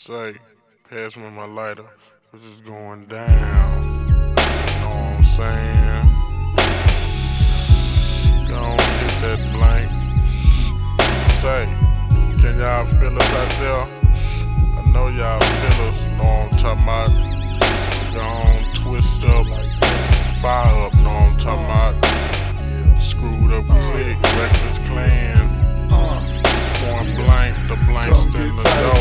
Say, pass me my lighter, cause it's going down. Know what I'm saying? Go on, hit that blank. Say, can y'all feel us out there? I know y'all feel us, know what I'm talking about? Go on, twist up, fire up, know what I'm talking about? Screwed up click, reckless clan. Point blank, the blanks in the door.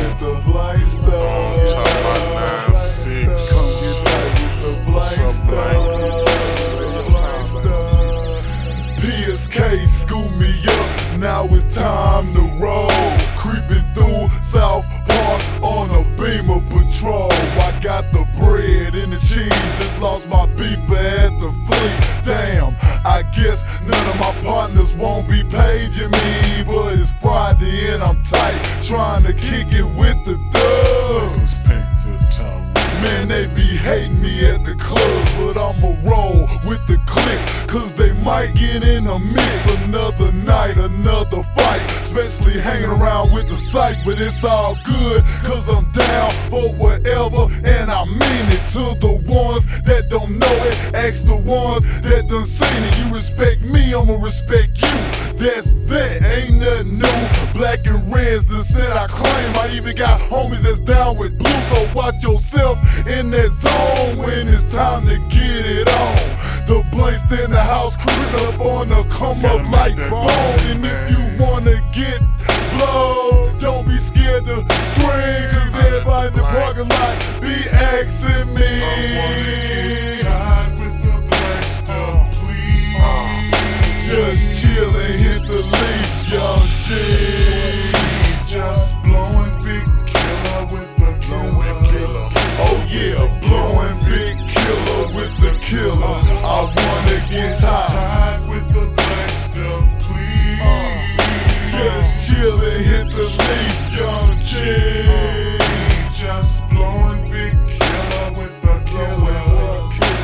The cheese. Just lost my beeper at the fleet. Damn, I guess none of my partners won't be paging me. But it's Friday and I'm tight. Trying to kick it especially hanging around with the psych, but it's all good, cause I'm down for whatever, and I mean it to the ones that don't know it. Ask the ones that done seen it. You respect me, I'ma respect you. That's that, ain't nothing new. Black and reds, the set I claim. I even got homies that's down with blue, so watch yourself in that zone when it's time to get it on. The blanks in the house creeping up on the come up like bone. And if you wanna get blow, don't be scared to scream, cause everybody in the parking lot be asking me. Inside with the black please Just chill and hit the leaf, young G. the leaf, young G. Just blowing big killer with the killer.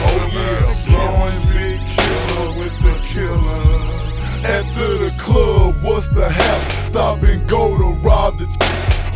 Oh yeah, blowing big killer with the killer. After the club, what's the haps? Stop and go to rob the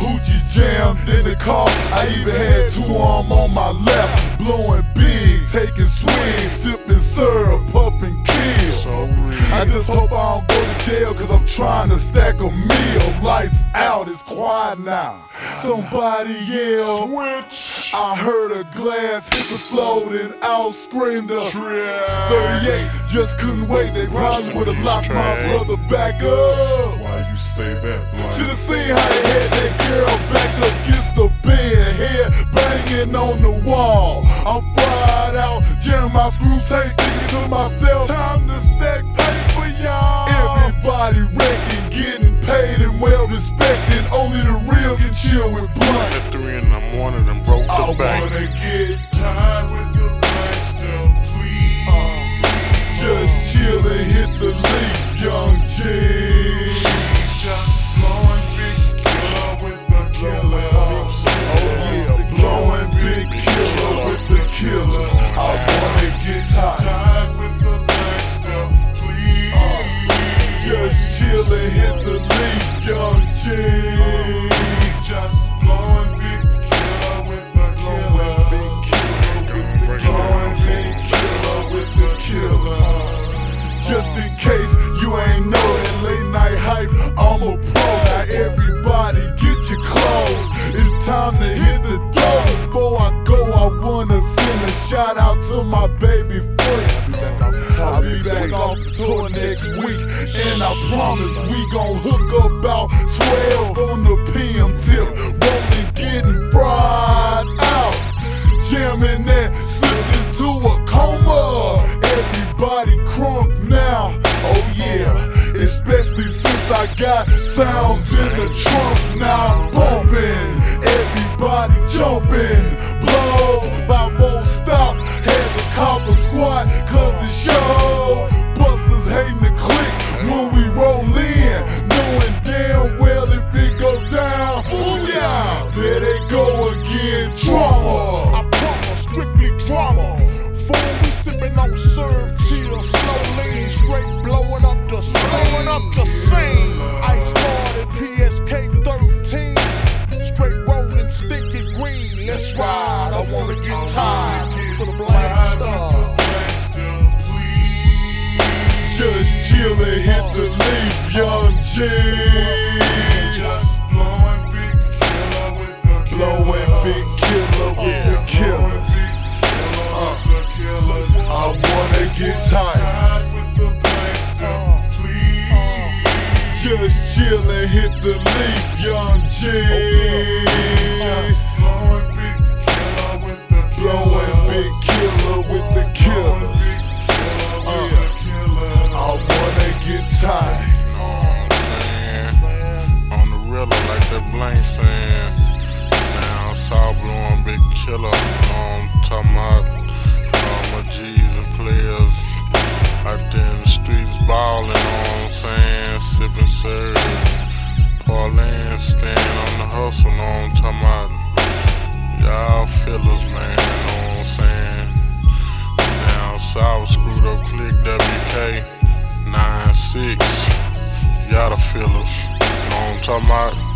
Hoochie's jammed in the car. I even had two arm on my lap, blowing big, taking swings, sipping syrup, puffing kill. So real. I just hope I don't jail cause I'm trying to stack a meal. Lights out, it's quiet now. Somebody yell. Switch. I heard a glass hit the floor and out screamed a 38. Just couldn't wait, they probably would've locked my brother back up. Why you say that, blunt? Should've seen how chill with blunt. At 3 in the morning and broke I the bank. wanna get Tied with the stuff, please. Uh. Just chill and hit the leaf, young G. next week, and I promise we gon' hook up about 12 on the PM tip. Rolling, getting fried out. Jamming that, slipped into a coma. Everybody crunk now, oh yeah. Especially since I got sounds in the trunk Blowing up the scene. I started PSK 13, straight rolling, sticking let's ride. I wanna get tired. Put a blank star. Just chillin', hit the leaf, young G. Just blowing big killer with the Blowing big Just chillin', hit the leaf, young G. Big killer with the big killer with the. I wanna get. Know? On the like that blank. Now, big killer. Um, know about? All my G's and players out there in the streets ballin'. Know what I'm saying? Y'all fillers, man. Know what I'm saying? Now, Sour screwed up click WK. Nine six, y'all the fillers. Know what I'm talking about?